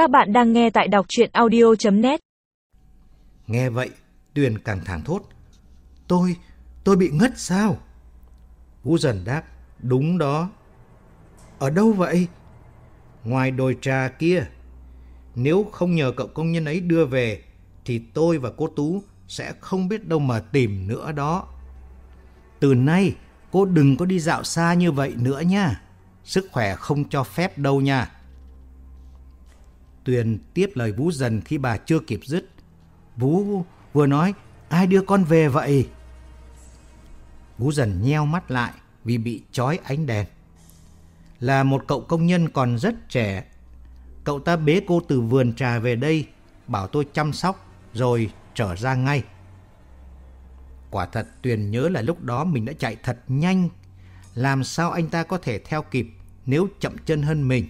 Các bạn đang nghe tại đọc chuyện audio.net Nghe vậy, Tuyền càng thảng thốt. Tôi, tôi bị ngất sao? Vũ dần đáp, đúng đó. Ở đâu vậy? Ngoài đồi trà kia. Nếu không nhờ cậu công nhân ấy đưa về, thì tôi và cô Tú sẽ không biết đâu mà tìm nữa đó. Từ nay, cô đừng có đi dạo xa như vậy nữa nha. Sức khỏe không cho phép đâu nha. Tuyền tiếp lời Vũ dần khi bà chưa kịp dứt. Vũ vừa nói, ai đưa con về vậy? Vũ dần nheo mắt lại vì bị trói ánh đèn. Là một cậu công nhân còn rất trẻ. Cậu ta bế cô từ vườn trà về đây, bảo tôi chăm sóc, rồi trở ra ngay. Quả thật Tuyền nhớ là lúc đó mình đã chạy thật nhanh. Làm sao anh ta có thể theo kịp nếu chậm chân hơn mình?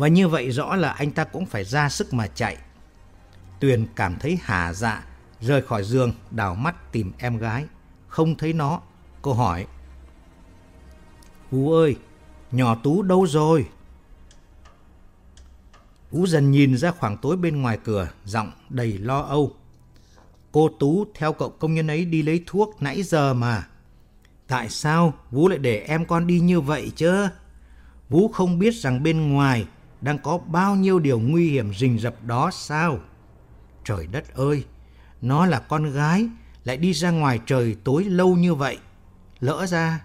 Và như vậy rõ là anh ta cũng phải ra sức mà chạy. Tuyền cảm thấy hà dạ, rời khỏi giường, đảo mắt tìm em gái. Không thấy nó, cô hỏi. Vũ ơi, nhỏ Tú đâu rồi? Vũ dần nhìn ra khoảng tối bên ngoài cửa, giọng đầy lo âu. Cô Tú theo cậu công nhân ấy đi lấy thuốc nãy giờ mà. Tại sao Vũ lại để em con đi như vậy chứ? Vũ không biết rằng bên ngoài đang có bao nhiêu điều nguy hiểm rình rập đó sao? Trời đất ơi, nó là con gái, lại đi ra ngoài trời tối lâu như vậy. Lỡ ra...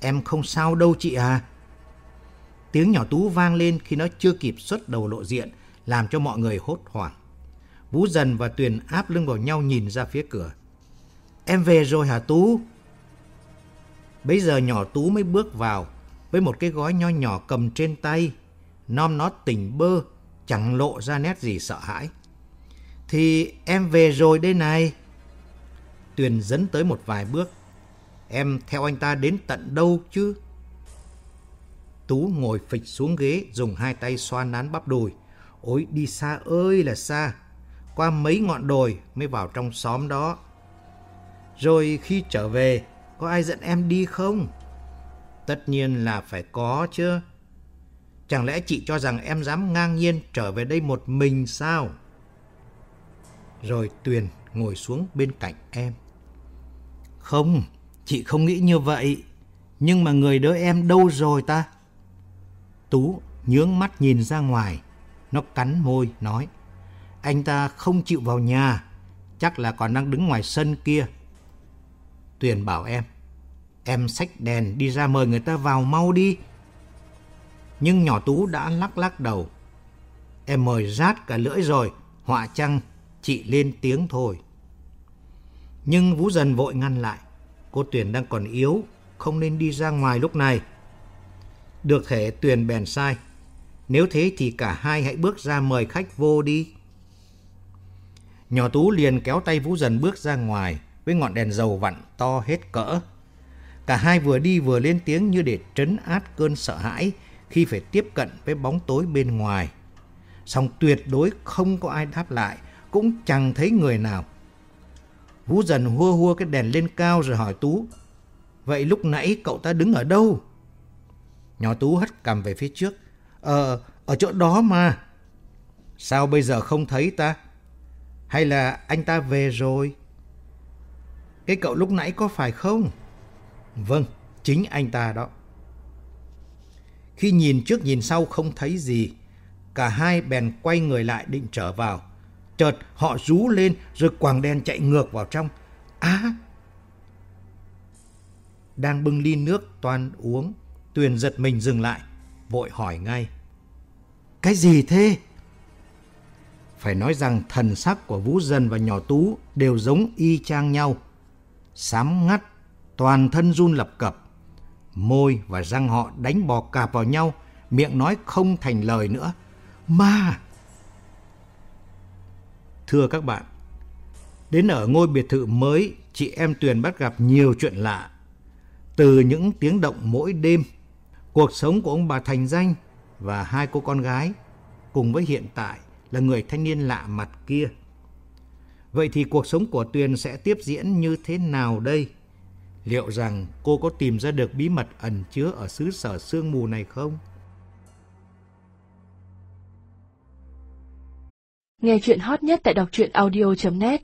Em không sao đâu chị à. Tiếng nhỏ Tú vang lên khi nó chưa kịp xuất đầu lộ diện, làm cho mọi người hốt hoảng. Vũ Dần và Tuyền áp lưng vào nhau nhìn ra phía cửa. Em về rồi hả Tú? Bây giờ nhỏ Tú mới bước vào với một cái gói nho nhỏ cầm trên tay. Nom nó tỉnh bơ, chẳng lộ ra nét gì sợ hãi. Thì em về rồi đây này. Tuyền dẫn tới một vài bước. Em theo anh ta đến tận đâu chứ? Tú ngồi phịch xuống ghế dùng hai tay xoa nán bắp đùi. Ôi đi xa ơi là xa. Qua mấy ngọn đồi mới vào trong xóm đó. Rồi khi trở về, có ai dẫn em đi không? Tất nhiên là phải có chứ. Chẳng lẽ chị cho rằng em dám ngang nhiên trở về đây một mình sao? Rồi Tuyền ngồi xuống bên cạnh em. Không, chị không nghĩ như vậy. Nhưng mà người đỡ em đâu rồi ta? Tú nhướng mắt nhìn ra ngoài. Nó cắn môi nói. Anh ta không chịu vào nhà. Chắc là còn đang đứng ngoài sân kia. Tuyền bảo em. Em xách đèn đi ra mời người ta vào mau đi. Nhưng nhỏ Tú đã lắc lắc đầu. Em mời rát cả lưỡi rồi. Họa chăng chị lên tiếng thôi. Nhưng Vũ dần vội ngăn lại. Cô Tuyền đang còn yếu, không nên đi ra ngoài lúc này. Được thể Tuyền bèn sai. Nếu thế thì cả hai hãy bước ra mời khách vô đi. Nhỏ Tú liền kéo tay Vũ dần bước ra ngoài với ngọn đèn dầu vặn to hết cỡ. Cả hai vừa đi vừa lên tiếng như để trấn át cơn sợ hãi khi phải tiếp cận với bóng tối bên ngoài. Song tuyệt đối không có ai đáp lại, cũng chẳng thấy người nào. Vũ dần hua hua cái đèn lên cao rồi hỏi Tú. Vậy lúc nãy cậu ta đứng ở đâu? Nhỏ Tú hất cầm về phía trước. Ờ, ở chỗ đó mà. Sao bây giờ không thấy ta? Hay là anh ta về rồi? Cái cậu lúc nãy có phải không? Vâng, chính anh ta đó. Khi nhìn trước nhìn sau không thấy gì, cả hai bèn quay người lại định trở vào. Chợt họ rú lên rồi quàng đen chạy ngược vào trong. Á! Đang bưng ly nước toàn uống, Tuyền giật mình dừng lại, vội hỏi ngay. Cái gì thế? Phải nói rằng thần sắc của Vũ Dân và nhỏ Tú đều giống y chang nhau. Sám ngắt, toàn thân run lập cập. Môi và răng họ đánh bò cạp vào nhau, miệng nói không thành lời nữa. Ma! Thưa các bạn, đến ở ngôi biệt thự mới, chị em Tuyền bắt gặp nhiều chuyện lạ. Từ những tiếng động mỗi đêm, cuộc sống của ông bà Thành Danh và hai cô con gái, cùng với hiện tại là người thanh niên lạ mặt kia. Vậy thì cuộc sống của Tuyền sẽ tiếp diễn như thế nào đây? Liệu rằng cô có tìm ra được bí mật ẩn chứa ở xứ sở sương mù này không? Nghe chuyện hot nhất tại đọc truyện audio.net